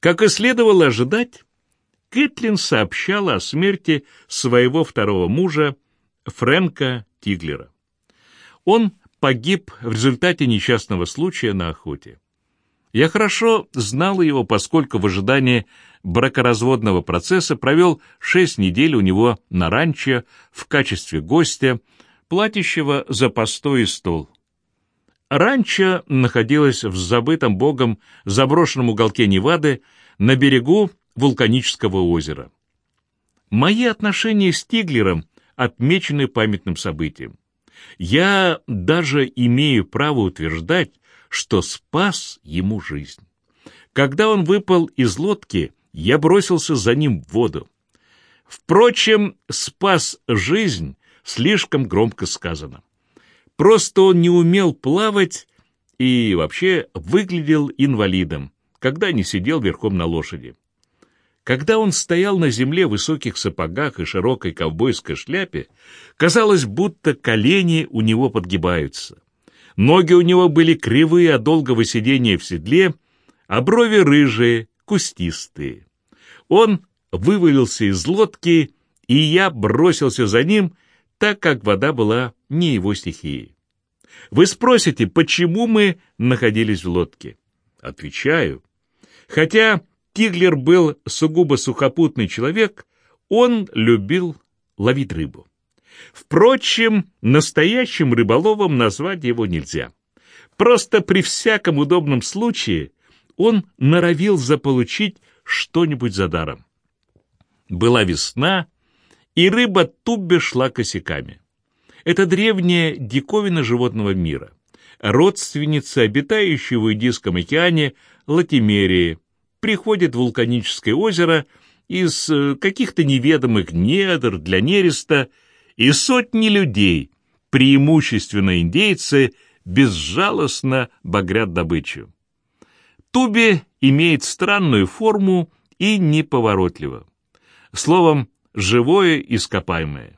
Как и следовало ожидать, Кэтлин сообщала о смерти своего второго мужа Фрэнка Тиглера. Он погиб в результате несчастного случая на охоте. Я хорошо знал его, поскольку в ожидании бракоразводного процесса провел шесть недель у него на ранчо в качестве гостя, платящего за постой и стол. Ранчо находилось в забытом богом заброшенном уголке Невады на берегу вулканического озера. Мои отношения с Тиглером отмечены памятным событием. Я даже имею право утверждать, что спас ему жизнь. Когда он выпал из лодки, я бросился за ним в воду. Впрочем, спас жизнь слишком громко сказано. Просто он не умел плавать и вообще выглядел инвалидом, когда не сидел верхом на лошади. Когда он стоял на земле в высоких сапогах и широкой ковбойской шляпе, казалось, будто колени у него подгибаются. Ноги у него были кривые от долгого сидения в седле, а брови рыжие, кустистые. Он вывалился из лодки, и я бросился за ним, так как вода была не его стихией. Вы спросите, почему мы находились в лодке? Отвечаю. Хотя Тиглер был сугубо сухопутный человек, он любил ловить рыбу. Впрочем, настоящим рыболовом назвать его нельзя. Просто при всяком удобном случае он норовил заполучить что-нибудь за даром. Была весна, и рыба тубе шла косяками. Это древняя диковина животного мира, родственница обитающей в Индийском океане Латимерии, приходит в вулканическое озеро из э, каких-то неведомых недр для нереста, и сотни людей, преимущественно индейцы, безжалостно багрят добычу. Туби имеет странную форму и неповоротливо. Словом, живое ископаемое.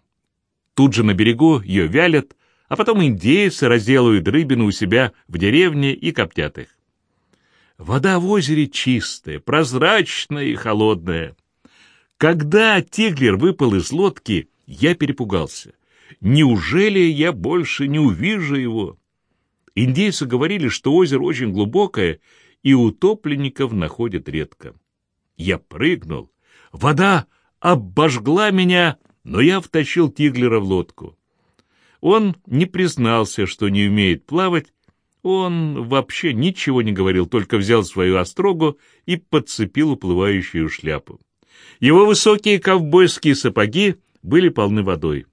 Тут же на берегу ее вялят, а потом индейцы разделывают рыбину у себя в деревне и коптят их. Вода в озере чистая, прозрачная и холодная. Когда Тиглер выпал из лодки, я перепугался. Неужели я больше не увижу его? Индейцы говорили, что озеро очень глубокое, и утопленников находят редко. Я прыгнул. Вода обожгла меня но я втащил Тиглера в лодку. Он не признался, что не умеет плавать, он вообще ничего не говорил, только взял свою острогу и подцепил уплывающую шляпу. Его высокие ковбойские сапоги были полны водой.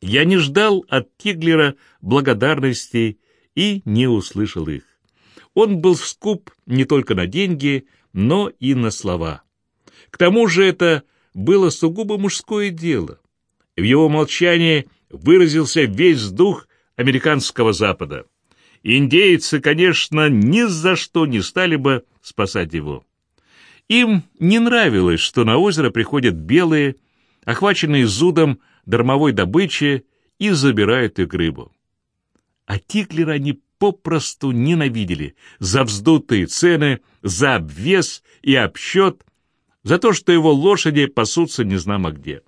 Я не ждал от Тиглера благодарностей и не услышал их. Он был скуп не только на деньги, но и на слова. К тому же это было сугубо мужское дело. В его молчании выразился весь дух американского Запада. Индейцы, конечно, ни за что не стали бы спасать его. Им не нравилось, что на озеро приходят белые, охваченные зудом дармовой добычи, и забирают их рыбу. А Тиклера они попросту ненавидели за вздутые цены, за обвес и обсчет, за то, что его лошади пасутся незнамо где.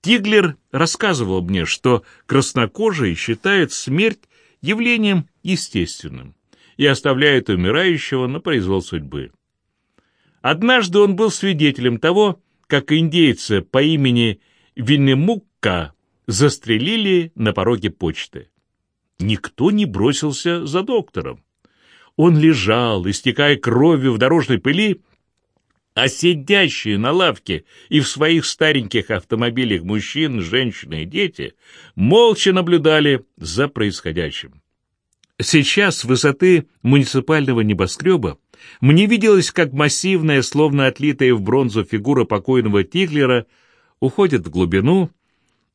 Тиглер рассказывал мне, что краснокожие считают смерть явлением естественным и оставляют умирающего на произвол судьбы. Однажды он был свидетелем того, как индейцы по имени Виннемукка застрелили на пороге почты. Никто не бросился за доктором. Он лежал, истекая кровью в дорожной пыли, а сидящие на лавке и в своих стареньких автомобилях мужчин, женщины и дети молча наблюдали за происходящим. Сейчас с высоты муниципального небоскреба мне виделось, как массивная, словно отлитая в бронзу фигура покойного Тиглера уходит в глубину,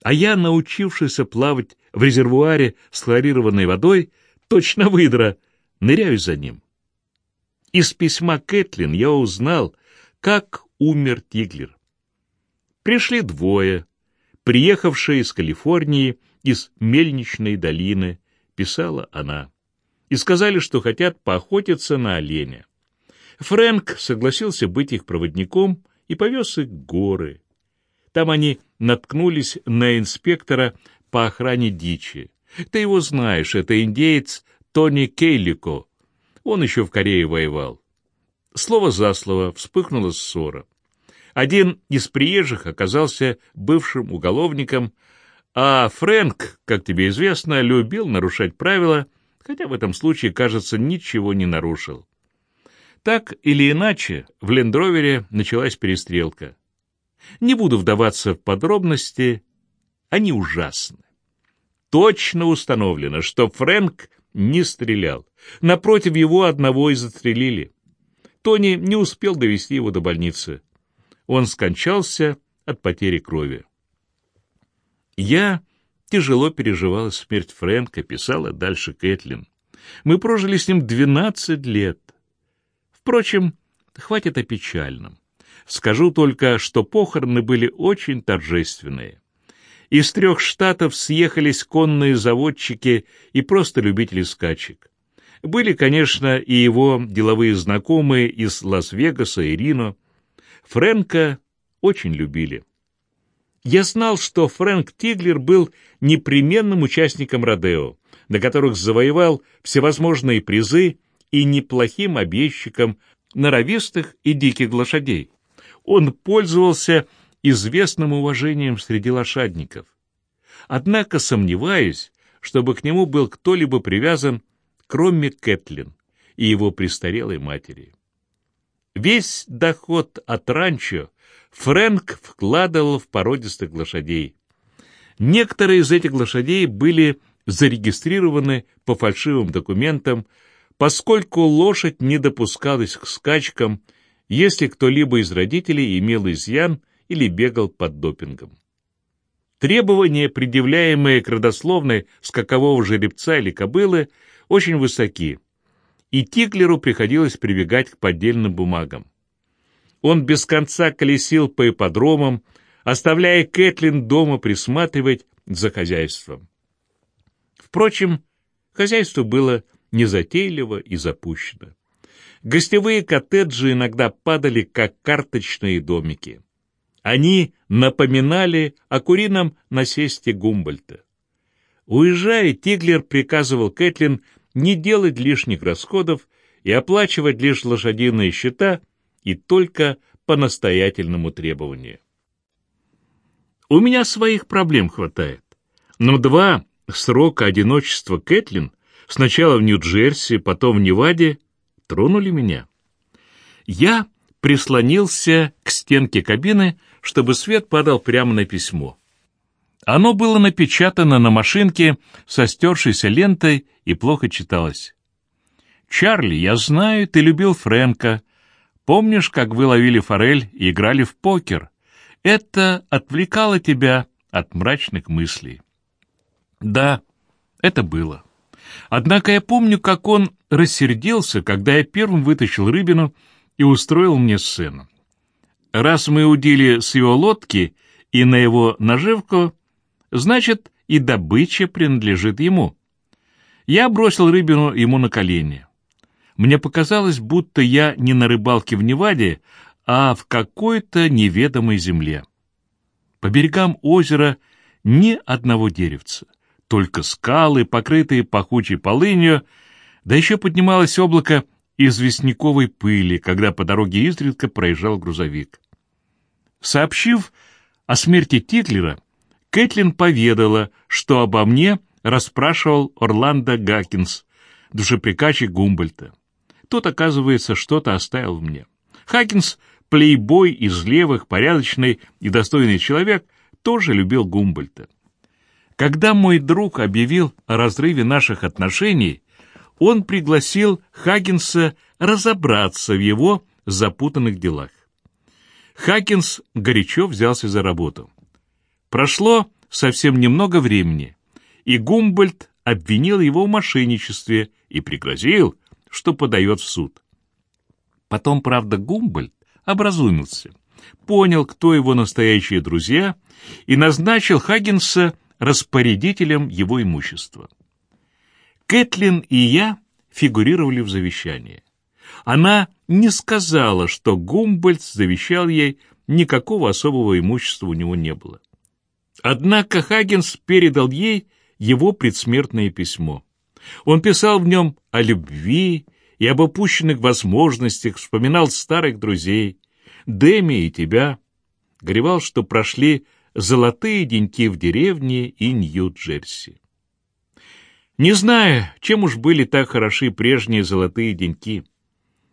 а я, научившийся плавать в резервуаре с хлорированной водой, точно выдра, ныряю за ним. Из письма Кэтлин я узнал, как умер Тиглер. Пришли двое, приехавшие из Калифорнии, из Мельничной долины, писала она, и сказали, что хотят поохотиться на оленя. Фрэнк согласился быть их проводником и повез их в горы. Там они наткнулись на инспектора по охране дичи. Ты его знаешь, это индеец Тони Кейлико. Он еще в Корее воевал. Слово за слово вспыхнула ссора. Один из приезжих оказался бывшим уголовником, а Фрэнк, как тебе известно, любил нарушать правила, хотя в этом случае, кажется, ничего не нарушил. Так или иначе, в Лендровере началась перестрелка. Не буду вдаваться в подробности, они ужасны. Точно установлено, что Фрэнк не стрелял. Напротив его одного и застрелили. Тони не успел довести его до больницы. Он скончался от потери крови. Я тяжело переживала смерть Фрэнка, писала дальше Кэтлин. Мы прожили с ним двенадцать лет. Впрочем, хватит о печальном. Скажу только, что похороны были очень торжественные. Из трех штатов съехались конные заводчики и просто любители скачек. Были, конечно, и его деловые знакомые из Лас-Вегаса и Рино. Фрэнка очень любили. Я знал, что Фрэнк Тиглер был непременным участником Родео, на которых завоевал всевозможные призы и неплохим объездчиком норовистых и диких лошадей. Он пользовался известным уважением среди лошадников. Однако сомневаюсь, чтобы к нему был кто-либо привязан, кроме Кэтлин и его престарелой матери. Весь доход от ранчо Фрэнк вкладывал в породистых лошадей. Некоторые из этих лошадей были зарегистрированы по фальшивым документам, поскольку лошадь не допускалась к скачкам, если кто-либо из родителей имел изъян или бегал под допингом. Требования, предъявляемые к родословной скакового жеребца или кобылы, очень высоки, и Тиклеру приходилось прибегать к поддельным бумагам. Он без конца колесил по ипподромам, оставляя Кэтлин дома присматривать за хозяйством. Впрочем, хозяйство было незатейливо и запущено. Гостевые коттеджи иногда падали, как карточные домики. Они напоминали о курином насесте Гумбольта. Уезжая, Тиглер приказывал Кэтлин не делать лишних расходов и оплачивать лишь лошадиные счета и только по настоятельному требованию. У меня своих проблем хватает, но два срока одиночества Кэтлин, сначала в Нью-Джерси, потом в Неваде, тронули меня. Я прислонился к стенке кабины, чтобы свет падал прямо на письмо. Оно было напечатано на машинке со стершейся лентой и плохо читалось. «Чарли, я знаю, ты любил Фрэнка. Помнишь, как вы ловили форель и играли в покер? Это отвлекало тебя от мрачных мыслей». Да, это было. Однако я помню, как он рассердился, когда я первым вытащил рыбину и устроил мне сцену. Раз мы удили с его лодки и на его наживку, значит, и добыча принадлежит ему. Я бросил рыбину ему на колени. Мне показалось, будто я не на рыбалке в Неваде, а в какой-то неведомой земле. По берегам озера ни одного деревца, только скалы, покрытые пахучей полынью, да еще поднималось облако известняковой пыли, когда по дороге изредка проезжал грузовик. Сообщив о смерти Титлера, Кэтлин поведала, что обо мне расспрашивал Орландо Гакинс, душеприказчик Гумбольта. Тот, оказывается, что-то оставил мне. Хакинс, плейбой из левых, порядочный и достойный человек, тоже любил Гумбольта. Когда мой друг объявил о разрыве наших отношений, он пригласил Хаггинса разобраться в его запутанных делах. Хакинс горячо взялся за работу. Прошло совсем немного времени, и Гумбольд обвинил его в мошенничестве и пригрозил, что подает в суд. Потом, правда, Гумбольд образумился, понял, кто его настоящие друзья, и назначил Хаггинса распорядителем его имущества. Кэтлин и я фигурировали в завещании. Она не сказала, что Гумбольд завещал ей, никакого особого имущества у него не было. Однако Хагенс передал ей его предсмертное письмо. Он писал в нем о любви и об опущенных возможностях, вспоминал старых друзей, Дэми и тебя, горевал, что прошли золотые деньки в деревне и Нью-Джерси. Не знаю, чем уж были так хороши прежние золотые деньки.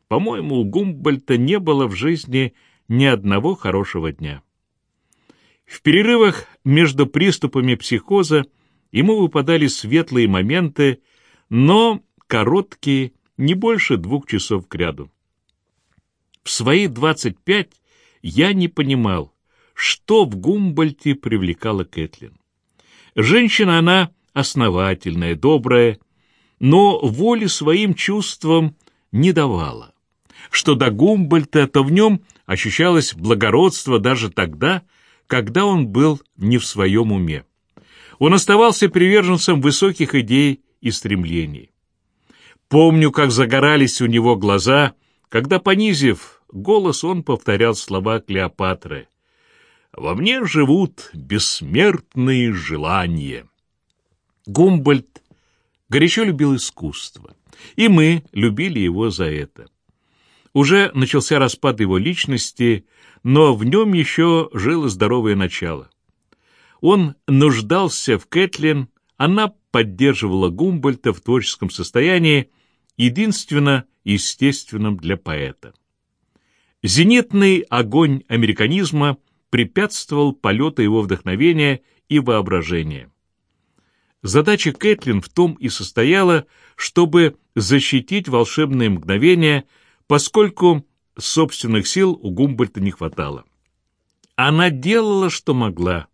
По-моему, у Гумбольта не было в жизни ни одного хорошего дня. В перерывах между приступами психоза ему выпадали светлые моменты, но короткие, не больше двух часов кряду. В свои двадцать пять я не понимал, что в Гумбольте привлекало Кэтлин. Женщина она основательная, добрая, но воли своим чувствам не давала. Что до Гумбольта, то в нем ощущалось благородство даже тогда, когда он был не в своем уме. Он оставался приверженцем высоких идей и стремлений. Помню, как загорались у него глаза, когда, понизив голос, он повторял слова Клеопатры. «Во мне живут бессмертные желания». Гумбольд горячо любил искусство, и мы любили его за это. Уже начался распад его личности, но в нем еще жило здоровое начало. Он нуждался в Кэтлин, она поддерживала Гумбольта в творческом состоянии, единственно естественном для поэта. Зенитный огонь американизма препятствовал полету его вдохновения и воображения. Задача Кэтлин в том и состояла, чтобы защитить волшебные мгновения, поскольку собственных сил у Гумбольта не хватало. Она делала, что могла,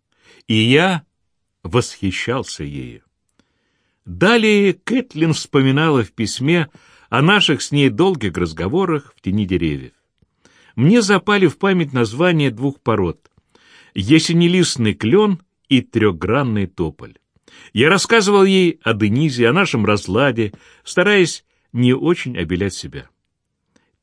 и я восхищался ею. Далее Кэтлин вспоминала в письме о наших с ней долгих разговорах в тени деревьев. Мне запали в память названия двух пород — ясенелистный клен и трехгранный тополь. Я рассказывал ей о Денизе, о нашем разладе, стараясь не очень обелять себя.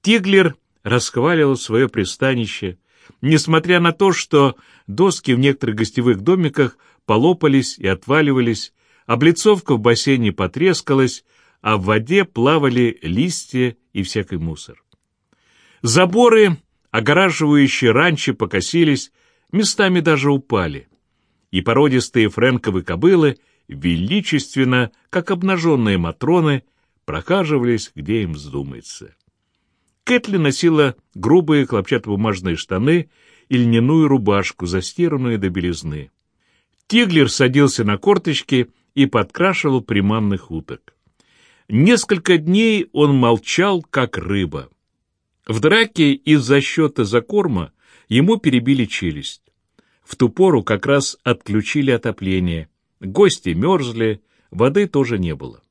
Тиглер расхваливал свое пристанище, несмотря на то, что доски в некоторых гостевых домиках полопались и отваливались, облицовка в бассейне потрескалась, а в воде плавали листья и всякий мусор. Заборы, огораживающие ранчо, покосились, местами даже упали и породистые френковые кобылы величественно, как обнаженные матроны, прохаживались, где им вздумается. Кэтли носила грубые хлопчатобумажные штаны и льняную рубашку, застиранную до белизны. Тиглер садился на корточки и подкрашивал приманных уток. Несколько дней он молчал, как рыба. В драке из-за счета за корма ему перебили челюсть. В ту пору как раз отключили отопление. Гости мерзли, воды тоже не было.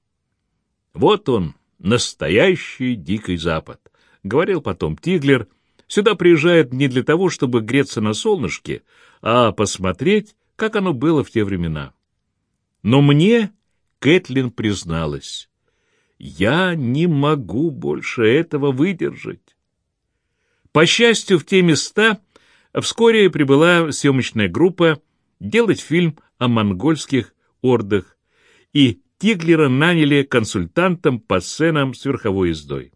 Вот он, настоящий Дикий Запад, — говорил потом Тиглер. Сюда приезжают не для того, чтобы греться на солнышке, а посмотреть, как оно было в те времена. Но мне Кэтлин призналась, я не могу больше этого выдержать. По счастью, в те места Вскоре прибыла съемочная группа делать фильм о монгольских ордах, и Тиглера наняли консультантом по сценам с верховой ездой.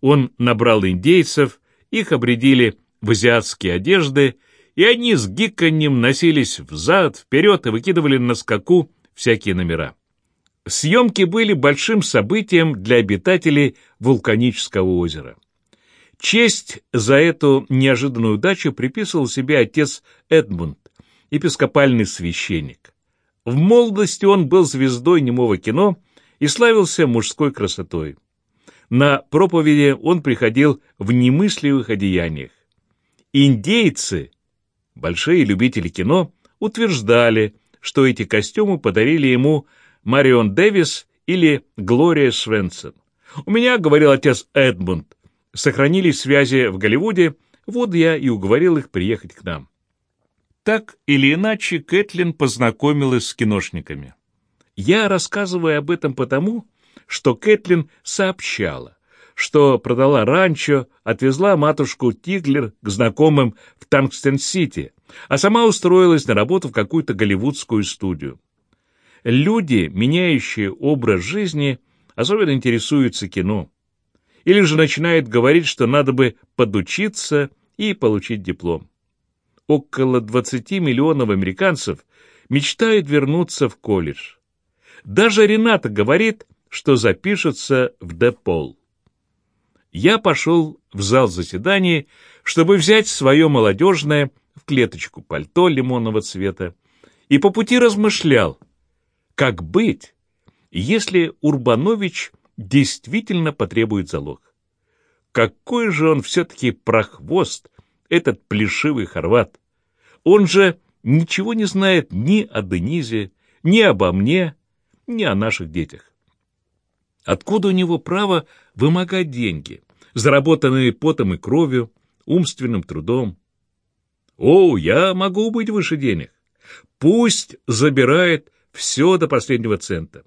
Он набрал индейцев, их обредили в азиатские одежды, и они с гиканьем носились взад, вперед и выкидывали на скаку всякие номера. Съемки были большим событием для обитателей вулканического озера. Честь за эту неожиданную удачу приписывал себе отец Эдмунд, епископальный священник. В молодости он был звездой немого кино и славился мужской красотой. На проповеди он приходил в немысливых одеяниях. Индейцы, большие любители кино, утверждали, что эти костюмы подарили ему Марион Дэвис или Глория Свенсон. «У меня, — говорил отец Эдмунд, сохранились связи в Голливуде, вот я и уговорил их приехать к нам. Так или иначе, Кэтлин познакомилась с киношниками. Я рассказываю об этом потому, что Кэтлин сообщала, что продала ранчо, отвезла матушку Тиглер к знакомым в Тангстен-Сити, а сама устроилась на работу в какую-то голливудскую студию. Люди, меняющие образ жизни, особенно интересуются кино. Или же начинают говорить, что надо бы подучиться и получить диплом. Около 20 миллионов американцев мечтают вернуться в колледж. Даже Рената говорит, что запишется в Депол. Я пошел в зал заседаний, чтобы взять свое молодежное в клеточку пальто лимонного цвета, и по пути размышлял, как быть, если Урбанович действительно потребует залог. Какой же он все-таки прохвост, этот плешивый хорват. Он же ничего не знает ни о Денизе, ни обо мне, ни о наших детях. Откуда у него право вымогать деньги, заработанные потом и кровью, умственным трудом? О, я могу быть выше денег. Пусть забирает все до последнего цента.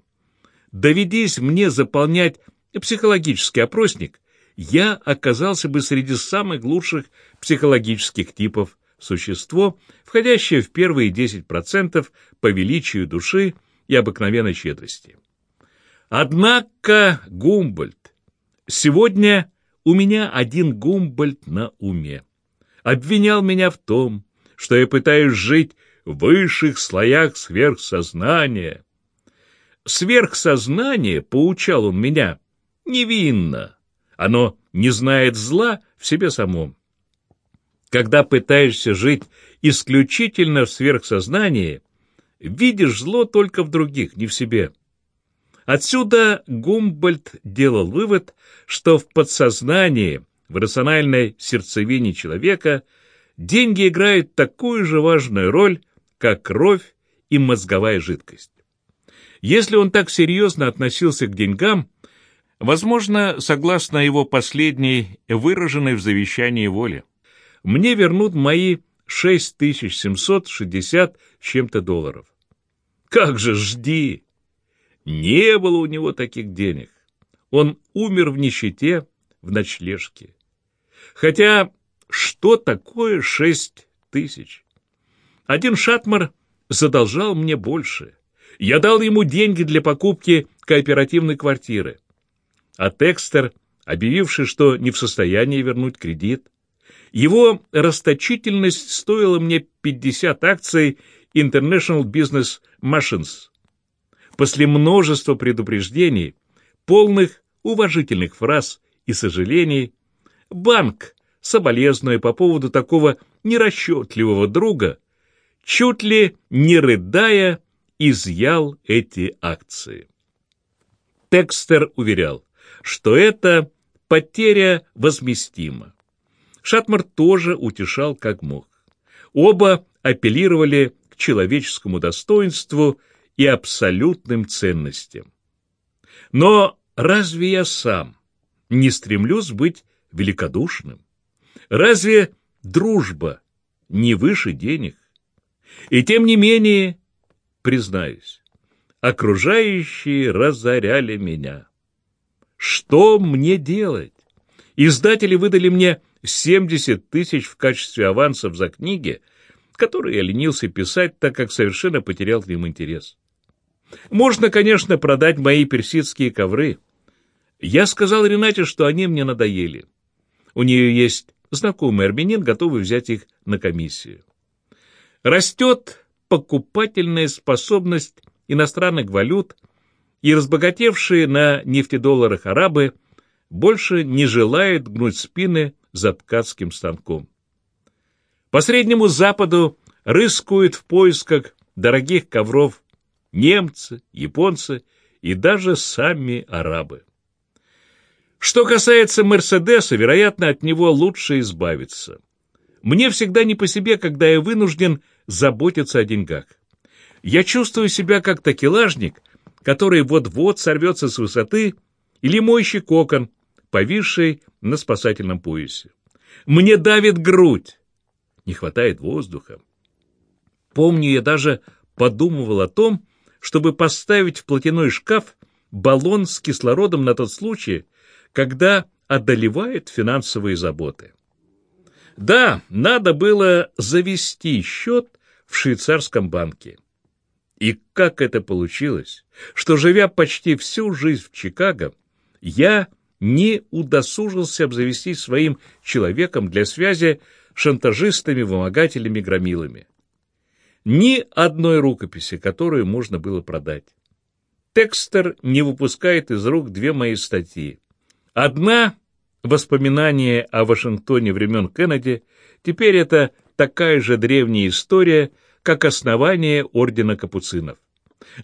Доведись мне заполнять психологический опросник, я оказался бы среди самых лучших психологических типов существо, входящее в первые 10% по величию души и обыкновенной щедрости. Однако Гумбольд, сегодня у меня один Гумбольд на уме, обвинял меня в том, что я пытаюсь жить в высших слоях сверхсознания. Сверхсознание, поучал он меня, невинно, оно не знает зла в себе самом. Когда пытаешься жить исключительно в сверхсознании, видишь зло только в других, не в себе. Отсюда Гумбольд делал вывод, что в подсознании, в рациональной сердцевине человека, деньги играют такую же важную роль, как кровь и мозговая жидкость. Если он так серьезно относился к деньгам, возможно, согласно его последней, выраженной в завещании воле, мне вернут мои 6760 чем-то долларов. Как же жди! Не было у него таких денег. Он умер в нищете, в ночлежке. Хотя что такое шесть тысяч? Один шатмар задолжал мне больше. Я дал ему деньги для покупки кооперативной квартиры. А Текстер, объявивший, что не в состоянии вернуть кредит, его расточительность стоила мне 50 акций International Business Machines. После множества предупреждений, полных уважительных фраз и сожалений, банк, соболезнуя по поводу такого нерасчетливого друга, чуть ли не рыдая, изъял эти акции. Текстер уверял, что это потеря возместима. Шатмар тоже утешал как мог. Оба апеллировали к человеческому достоинству и абсолютным ценностям. Но разве я сам не стремлюсь быть великодушным? Разве дружба не выше денег? И тем не менее, признаюсь, окружающие разоряли меня. Что мне делать? Издатели выдали мне 70 тысяч в качестве авансов за книги, которые я ленился писать, так как совершенно потерял к ним интерес. Можно, конечно, продать мои персидские ковры. Я сказал Ренате, что они мне надоели. У нее есть знакомый армянин, готовый взять их на комиссию. Растет покупательная способность иностранных валют, и разбогатевшие на нефтедолларах арабы больше не желают гнуть спины за ткацким станком. По Среднему Западу рыскают в поисках дорогих ковров немцы, японцы и даже сами арабы. Что касается Мерседеса, вероятно, от него лучше избавиться. Мне всегда не по себе, когда я вынужден заботиться о деньгах. Я чувствую себя как такелажник, который вот-вот сорвется с высоты, или мойщик кокон, повисший на спасательном поясе. Мне давит грудь. Не хватает воздуха. Помню, я даже подумывал о том, чтобы поставить в платяной шкаф баллон с кислородом на тот случай, когда одолевают финансовые заботы. Да, надо было завести счет в швейцарском банке. И как это получилось, что, живя почти всю жизнь в Чикаго, я не удосужился обзавестись своим человеком для связи шантажистами, вымогателями, громилами. Ни одной рукописи, которую можно было продать. Текстер не выпускает из рук две мои статьи. Одна — воспоминание о Вашингтоне времен Кеннеди, теперь это такая же древняя история, как основание Ордена Капуцинов.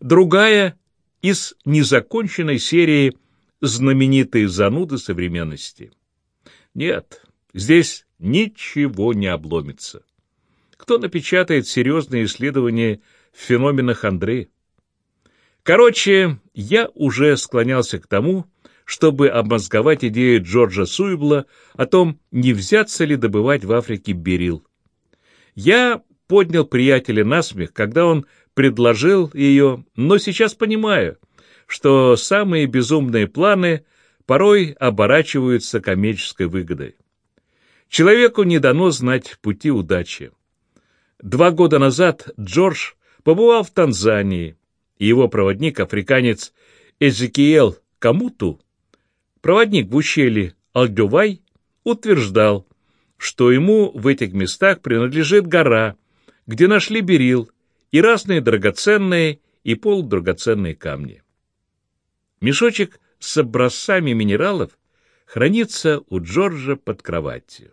Другая — из незаконченной серии «Знаменитые зануды современности». Нет, здесь ничего не обломится. Кто напечатает серьезные исследования в феноменах Андре? Короче, я уже склонялся к тому, чтобы обмозговать идею Джорджа Суибла о том, не взяться ли добывать в Африке берил. Я поднял приятеля на смех, когда он предложил ее, но сейчас понимаю, что самые безумные планы порой оборачиваются коммерческой выгодой. Человеку не дано знать пути удачи. Два года назад Джордж побывал в Танзании, и его проводник, африканец Эзекиел Камуту, проводник в ущелье Альдювай, утверждал, что ему в этих местах принадлежит гора, где нашли берил и разные драгоценные и полудрагоценные камни. Мешочек с образцами минералов хранится у Джорджа под кроватью.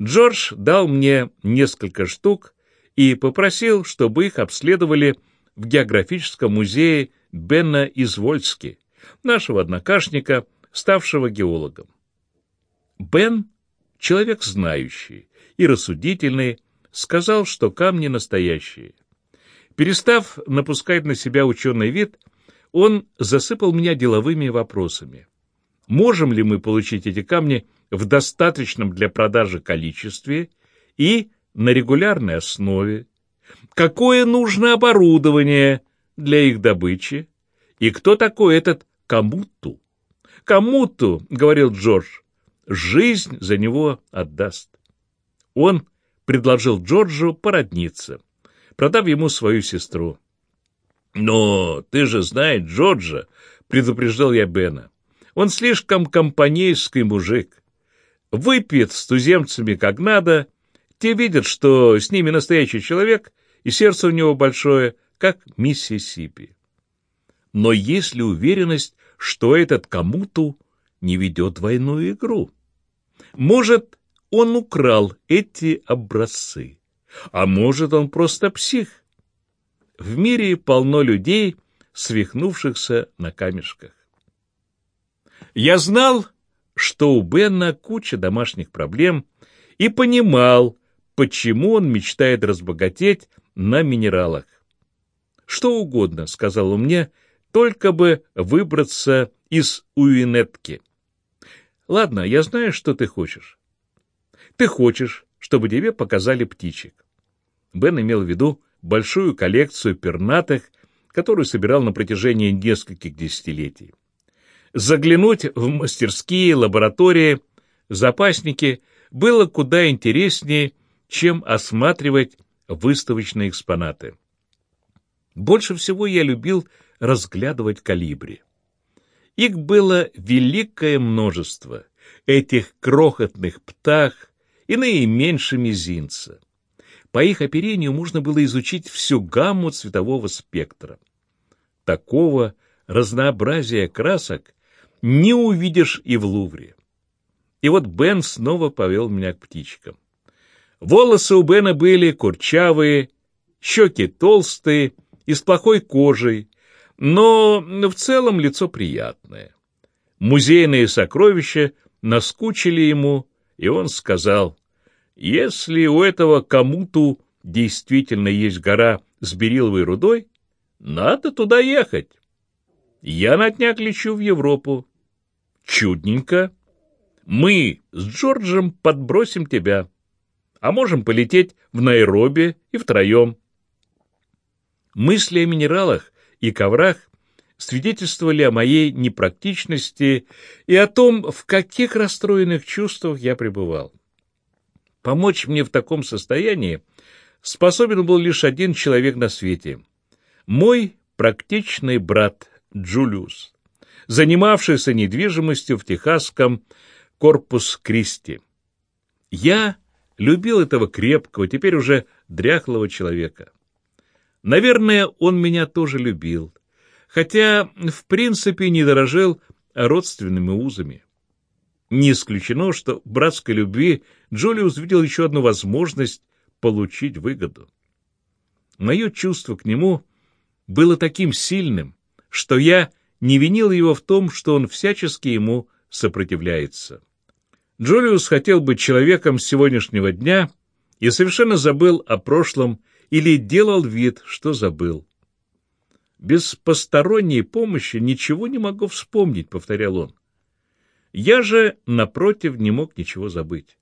Джордж дал мне несколько штук и попросил, чтобы их обследовали в географическом музее Бена Извольски, нашего однокашника, ставшего геологом. Бен, человек знающий и рассудительный, сказал, что камни настоящие. Перестав напускать на себя ученый вид, он засыпал меня деловыми вопросами. Можем ли мы получить эти камни в достаточном для продажи количестве и на регулярной основе? Какое нужно оборудование для их добычи? И кто такой этот Камуту? Камуту, говорил Джордж, жизнь за него отдаст. Он предложил Джорджу породниться, продав ему свою сестру. «Но ты же знаешь Джорджа», — предупреждал я Бена. «Он слишком компанейский мужик. Выпьет с туземцами как надо, те видят, что с ними настоящий человек, и сердце у него большое, как Миссисипи. Но есть ли уверенность, что этот кому-то не ведет двойную игру? Может, он украл эти образцы, а может, он просто псих? В мире полно людей, свихнувшихся на камешках. Я знал, что у Бена куча домашних проблем, и понимал, почему он мечтает разбогатеть на минералах. «Что угодно», — сказал он мне, — «только бы выбраться из Уинетки». «Ладно, я знаю, что ты хочешь. Ты хочешь, чтобы тебе показали птичек». Бен имел в виду большую коллекцию пернатых, которую собирал на протяжении нескольких десятилетий. Заглянуть в мастерские, лаборатории, запасники было куда интереснее, чем осматривать выставочные экспонаты. Больше всего я любил разглядывать калибри. Их было великое множество, этих крохотных птах, иные меньше мизинца. По их оперению можно было изучить всю гамму цветового спектра. Такого разнообразия красок не увидишь и в Лувре. И вот Бен снова повел меня к птичкам. Волосы у Бена были курчавые, щеки толстые и с плохой кожей, но в целом лицо приятное. Музейные сокровища наскучили ему, и он сказал, «Если у этого кому-то действительно есть гора с бериловой рудой, надо туда ехать. Я на днях лечу в Европу. Чудненько. Мы с Джорджем подбросим тебя а можем полететь в Найроби и втроем. Мысли о минералах и коврах свидетельствовали о моей непрактичности и о том, в каких расстроенных чувствах я пребывал. Помочь мне в таком состоянии способен был лишь один человек на свете — мой практичный брат Джулиус, занимавшийся недвижимостью в техасском Корпус Кристи. Я любил этого крепкого, теперь уже дряхлого человека. Наверное, он меня тоже любил, хотя, в принципе, не дорожил родственными узами. Не исключено, что в братской любви Джулиус видел еще одну возможность получить выгоду. Мое чувство к нему было таким сильным, что я не винил его в том, что он всячески ему сопротивляется. Джулиус хотел быть человеком сегодняшнего дня и совершенно забыл о прошлом или делал вид, что забыл. «Без посторонней помощи ничего не могу вспомнить», — повторял он. Я же, напротив, не мог ничего забыть.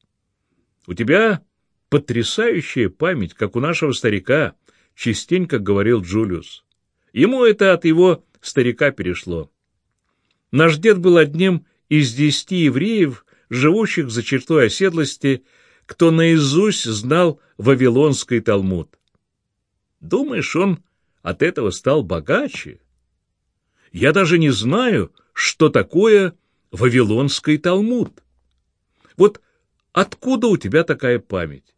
У тебя потрясающая память, как у нашего старика, частенько говорил Джулиус. Ему это от его старика перешло. Наш дед был одним из десяти евреев, живущих за чертой оседлости, кто наизусть знал Вавилонский Талмуд. Думаешь, он от этого стал богаче? Я даже не знаю, что такое Вавилонский Талмуд. Вот откуда у тебя такая память?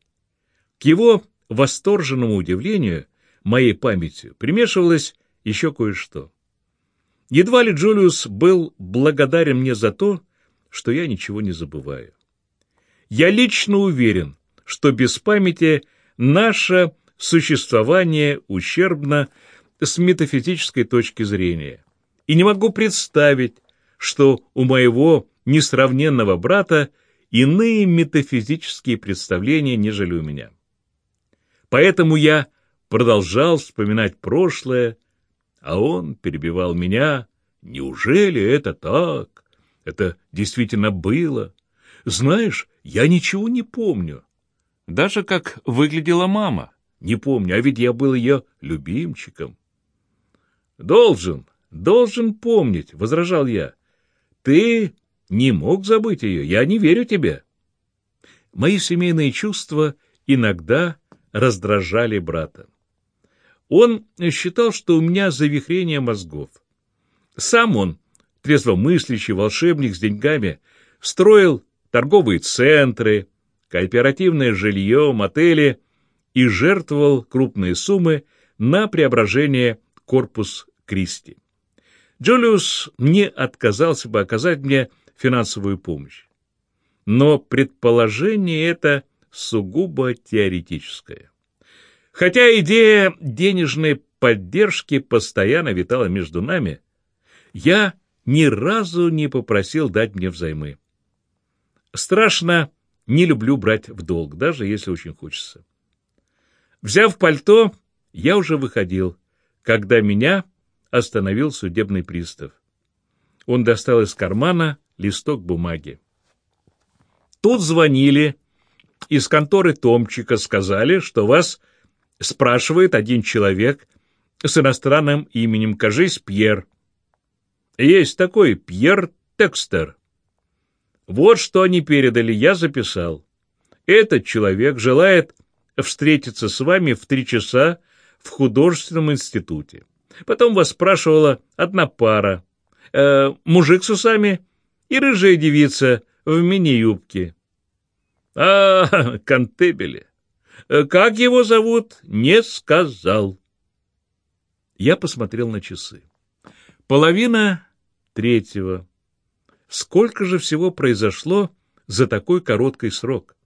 К его восторженному удивлению моей памятью примешивалось еще кое-что. Едва ли Джулиус был благодарен мне за то, что я ничего не забываю. Я лично уверен, что без памяти наше существование ущербно с метафизической точки зрения, и не могу представить, что у моего несравненного брата иные метафизические представления, нежели у меня. Поэтому я продолжал вспоминать прошлое, а он перебивал меня. Неужели это так? Это действительно было? Знаешь, я ничего не помню. Даже как выглядела мама. Не помню, а ведь я был ее любимчиком. Должен, должен помнить, — возражал я. Ты не мог забыть ее, я не верю тебе. Мои семейные чувства иногда раздражали брата. Он считал, что у меня завихрение мозгов. Сам он, трезвомыслящий волшебник с деньгами, строил торговые центры, кооперативное жилье, мотели и жертвовал крупные суммы на преображение корпус Кристи. Джулиус не отказался бы оказать мне финансовую помощь. Но предположение это сугубо теоретическое. Хотя идея денежной поддержки постоянно витала между нами, я ни разу не попросил дать мне взаймы. Страшно не люблю брать в долг, даже если очень хочется. Взяв пальто, я уже выходил, когда меня остановил судебный пристав. Он достал из кармана листок бумаги. Тут звонили из конторы Томчика, сказали, что вас спрашивает один человек с иностранным именем, кажись, Пьер. Есть такой Пьер Текстер. Вот что они передали, я записал. Этот человек желает встретиться с вами в три часа в художественном институте. Потом вас спрашивала одна пара. Э, мужик с усами и рыжая девица в мини-юбке. А, Кантебеле. Э, как его зовут, не сказал. Я посмотрел на часы. Половина третьего. Сколько же всего произошло за такой короткий срок?